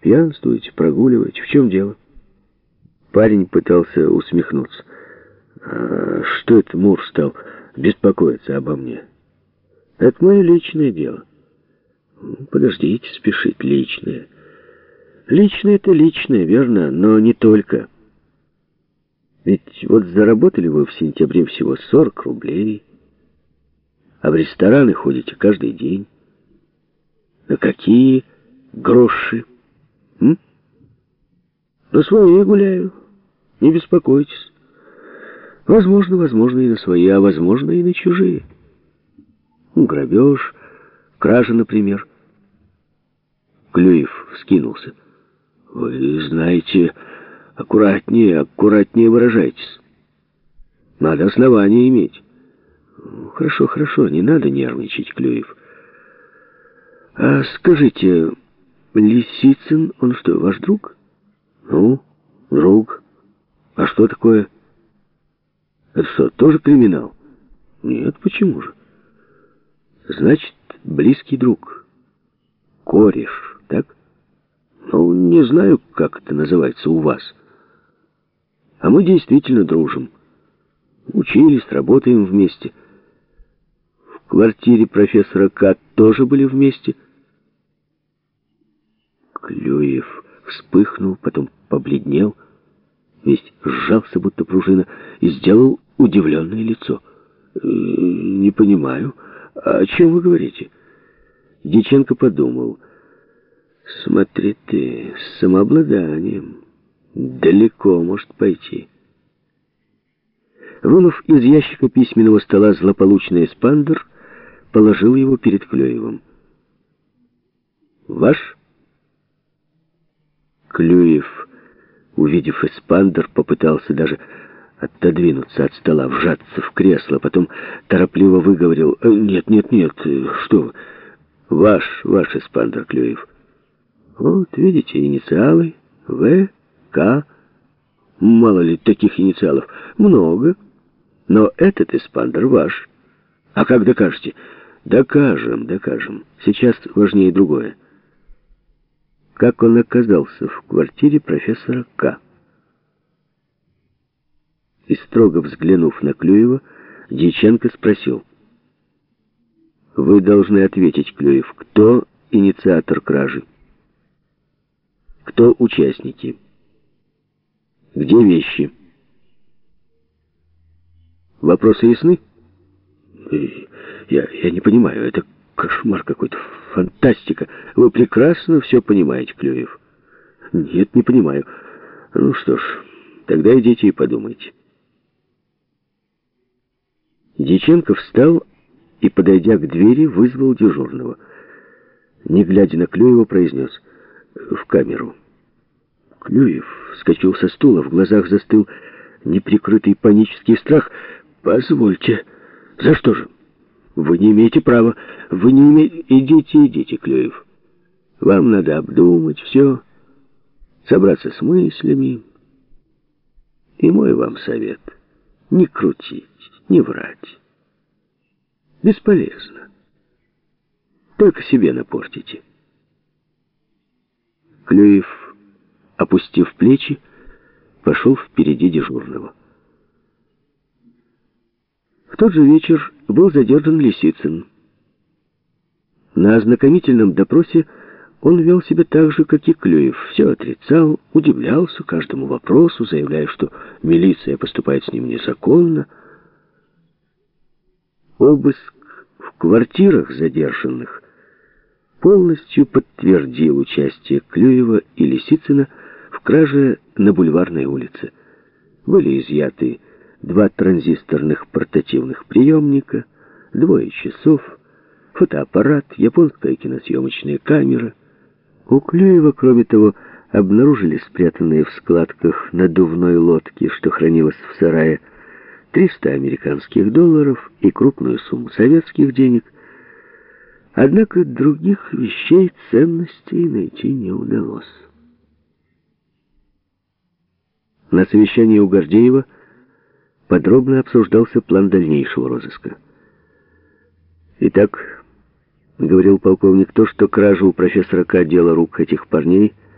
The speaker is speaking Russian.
Пьянствуете, прогуливаете. В чем дело? Парень пытался усмехнуться. А что это Мур стал беспокоиться обо мне? Это мое личное дело. Подождите, спешить личное. Личное это личное, верно, но не только. Ведь вот заработали вы в сентябре всего 40 рублей, а в рестораны ходите каждый день. На какие гроши? М? На свои гуляю, не беспокойтесь. Возможно, возможно и на свои, а возможно и на чужие. Ну, грабеж, кража, например. Клюев вскинулся. Вы знаете, аккуратнее, аккуратнее выражайтесь. Надо основания иметь. Хорошо, хорошо, не надо нервничать, Клюев. А скажите, Лисицын, он что, ваш друг? Ну, друг. А что такое? Это что, тоже криминал? Нет, почему же? Значит, близкий друг. Кореш, так? Ну, не знаю, как это называется у вас. А мы действительно дружим. Учились, работаем вместе. В квартире профессора К тоже были вместе. Клюев вспыхнул, потом побледнел, весь сжался, будто пружина, и сделал удивленное лицо. «Э, «Не понимаю. О чем вы говорите?» Диченко подумал. «Смотри ты, с самообладанием. Далеко может пойти». Вынув из ящика письменного стола злополучный эспандер, положил его перед Клюевым. «Ваш?» Клюев, увидев эспандер, попытался даже отодвинуться от стола, вжаться в кресло, потом торопливо выговорил «Нет, нет, нет, что вы, ваш, ваш эспандер, Клюев». Вот, видите, инициалы В, К. Мало ли таких инициалов? Много. Но этот эспандер ваш. А как докажете? Докажем, докажем. Сейчас важнее другое. Как он оказался в квартире профессора К. И строго взглянув на Клюева, Дьяченко спросил. «Вы должны ответить, Клюев, кто инициатор кражи? Кто участники? Где вещи?» Вопросы ясны? Я, я не понимаю, это кошмар какой-то, фантастика. Вы прекрасно все понимаете, Клюев. Нет, не понимаю. Ну что ж, тогда идите и подумайте. Дьяченко встал и, подойдя к двери, вызвал дежурного. Не глядя на Клюева, произнес «В камеру». Клюев вскочил со стула, в глазах застыл неприкрытый панический страх. «Позвольте, за что же? Вы не имеете права, вы не имеете... Идите, идите, Клюев. Вам надо обдумать все, собраться с мыслями. И мой вам совет — не крутить, не врать. Бесполезно. Только себе напортите. Клюев, опустив плечи, пошел впереди дежурного. В тот же вечер был задержан Лисицын. На ознакомительном допросе он вел себя так же, как и Клюев. Все отрицал, удивлялся каждому вопросу, заявляя, что милиция поступает с ним незаконно, Обыск в квартирах задержанных полностью подтвердил участие Клюева и Лисицына в краже на Бульварной улице. Были изъяты два транзисторных портативных приемника, двое часов, фотоаппарат, японская киносъемочная камера. У Клюева, кроме того, обнаружили спрятанные в складках надувной лодки, что хранилось в сарае, 300 американских долларов и крупную сумму советских денег. Однако других вещей ценностей найти не удалось. На совещании у Гордеева подробно обсуждался план дальнейшего розыска. «Итак», — говорил полковник, — «то, что кража у профессора К. дело рук этих парней —